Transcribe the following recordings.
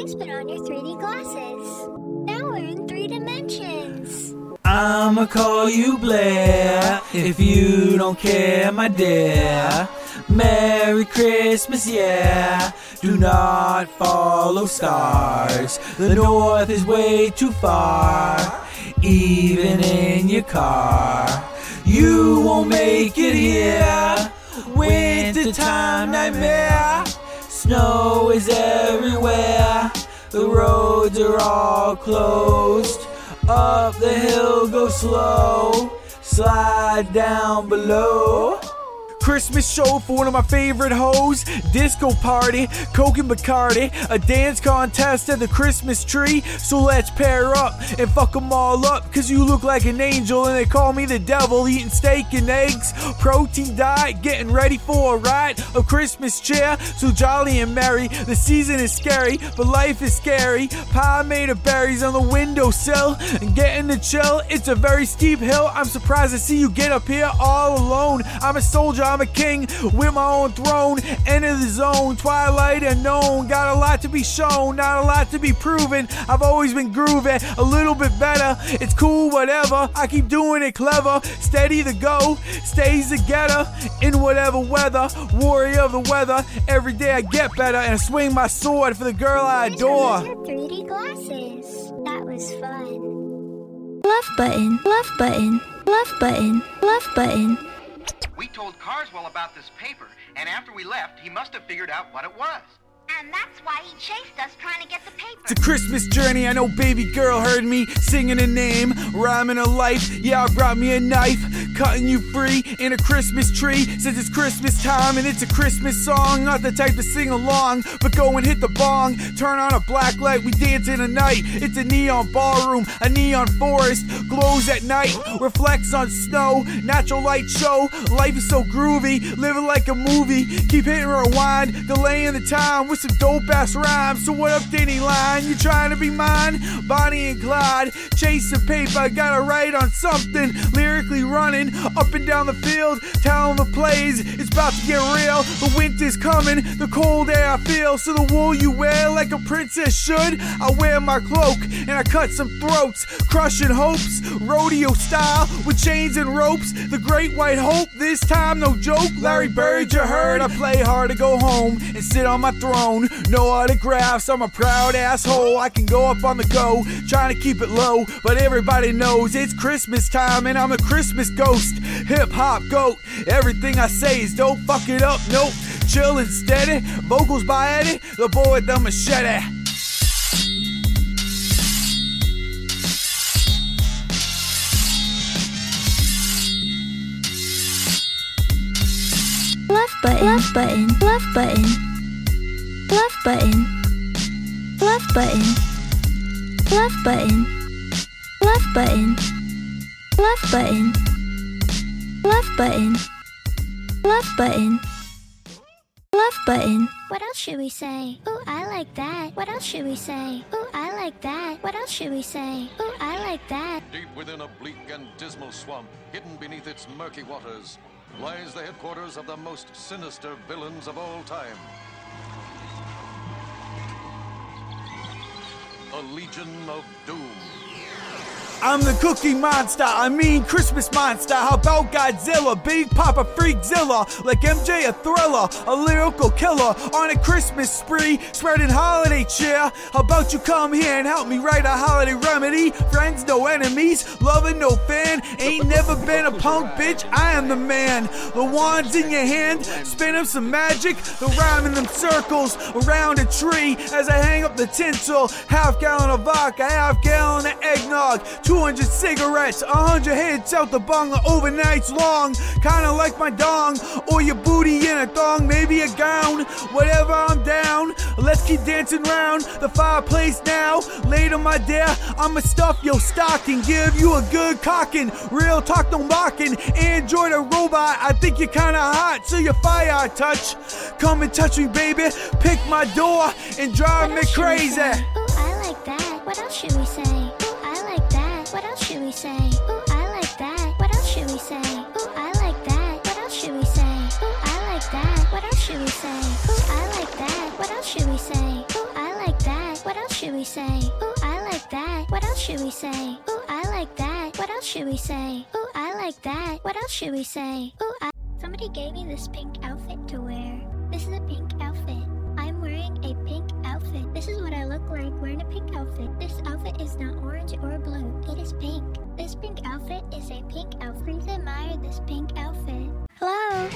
Please put on your 3D glasses. Now we're in three dimensions. I'ma call you Blair if you don't care, my dear. Merry Christmas, yeah. Do not follow stars. The north is way too far, even in your car. You won't make it here. Winter time nightmare. Snow is everywhere. The roads are all closed. Up the hill, go slow. Slide down below. Christmas show for one of my favorite hoes. Disco party, Coke and Bacardi. A dance contest at the Christmas tree. So let's pair up and fuck them all up. Cause you look like an angel and they call me the devil. Eating steak and eggs, protein diet, getting ready for a ride. A Christmas cheer, so jolly and merry. The season is scary, but life is scary. Pie made of berries on the windowsill. And getting the chill, it's a very steep hill. I'm surprised to see you get up here all alone. I'm a soldier, I'm a king with my own throne. Enter the zone, twilight unknown. Got a lot to be shown, not a lot to be proven. I've always been grooving a little bit better. It's cool, whatever. I keep doing it clever. Steady the go, stays together in whatever weather. Warrior of the weather. Every day I get better and I swing my sword for the girl I adore. your 3D glasses. That was fun. Love button, love button, love button, love button. We told Carswell about this paper, and after we left, he must have figured out what it was. And that's why he chased us trying to get the paper. It's a Christmas journey. I know baby girl heard me singing a name, rhyming a life. Yeah, I brought me a knife, cutting you free in a Christmas tree. Since it's Christmas time and it's a Christmas song, not the type to sing along, but go and hit the bong. Turn on a black light, we dance in the night. It's a neon ballroom, a neon forest, glows at night, reflects on snow. Natural light show, life is so groovy, living like a movie. Keep hitting rewind, delaying the time with some dope ass rhymes. So what up, Danny Line? You trying to be mine? Bonnie and Clyde, chasing paper, gotta write on something. Lyrically running up and down the field, telling the plays. It's about to get real. The winter's coming, the cold air I feel. So the wool you wear like a princess should. I wear my cloak and I cut some throats, crushing hopes, rodeo style with chains and ropes. The great white hope, this time no joke. Larry Bird, you heard. I play hard to go home and sit on my throne. No autographs, I'm a proud asshole. I can go up on the go, trying to keep it low, but everybody knows it's Christmas time and I'm a Christmas ghost. Hip hop goat, everything I say is don't fuck it up, nope. Chill and steady, vocals by Eddie, the boy with the machete. Love button, love button, love button, love button, love button, love button, love button, love button, love button, love button, love button. What else should we say? Ooh, I like that. What else should we say? Ooh, I like that. What else should we say? Ooh, I like that. Deep within a bleak and dismal swamp, hidden beneath its murky waters, lies the headquarters of the most sinister villains of all time. The Legion of Doom. I'm the cookie monster, I mean Christmas monster. How about Godzilla? Big Papa Freakzilla, like MJ a thriller, a lyrical killer on a Christmas spree, spreading holiday cheer. How about you come here and help me write a holiday remedy? Friends, no enemies, loving no fan. Ain't never been a punk bitch, I am the man. The wands in your hand, spin up some magic. The rhyme in them circles around a tree as I hang up the tinsel. Half gallon of vodka, half gallon of eggnog. 200 cigarettes, 100 hits out the bung overnights long. Kinda like my dong, or your booty in a thong, maybe a gown. Whatever, I'm down. Let's keep dancing round the fireplace now. Later, my dear, I'ma stuff your stocking, give you a good cocking. Real talk, no mocking. Android or robot, I think you're kinda hot, so your fire I touch. Come and touch me, baby. Pick my door and drive me else should we crazy. Ooh, I like that. What else should we say? We say? Ooh, I like that. What else should we say? Ooh, I like that. What else should we say? Ooh, I like that. What else should we say? Ooh, I like that. What else should we say? Ooh, I like that. What else should we say? Ooh, I like that. What else should we say? Ooh, I like that. What else should we say? Ooh, I like that. What else should we say? Ooh, I. Somebody gave me this pink outfit to wear. This is a pink outfit. I'm wearing a pink outfit. This is what I look like wearing a pink outfit. This outfit is not orange or blue. It is pink. Pink outfit is a pink outfit. Please admire this pink outfit. Hello.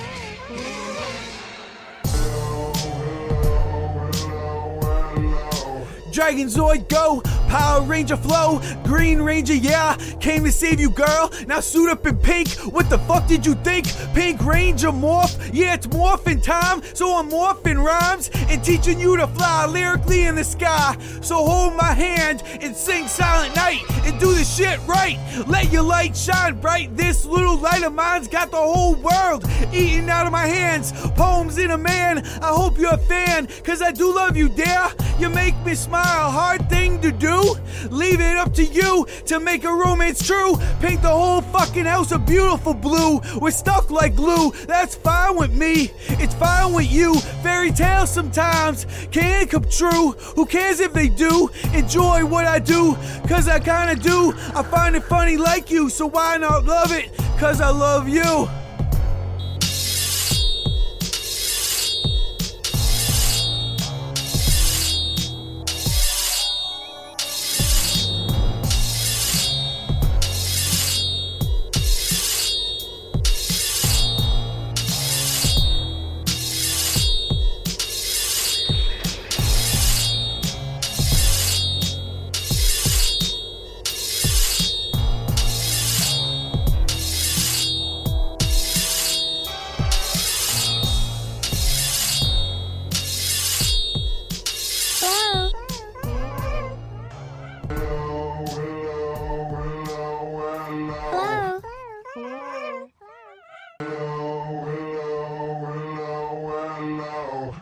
Dragonzord go, Power Ranger flow, Green Ranger yeah, came to save you girl. Now suit up in pink. What the fuck did you think? Pink Ranger morph? Yeah, it's morphin' time, so I'm morphing rhymes and teaching you to fly lyrically in the sky. So hold my hand and sing Silent Night and do the shit right. Let your light shine bright. This little light of mine's got the whole world eating out of my hands. Poems in a man. I hope you're a fan, cause I do love you, dear. You make me smile. Hard thing to do. Leave it up to you to make a romance true. Paint the whole fucking house a beautiful blue. We're stuck like glue. That's fine with me. It's fine with you. Fairy tales sometimes can come true. Who cares if they do? Enjoy what I do, cause I kinda do. I find it funny like you, so why not love it? Cause I love you.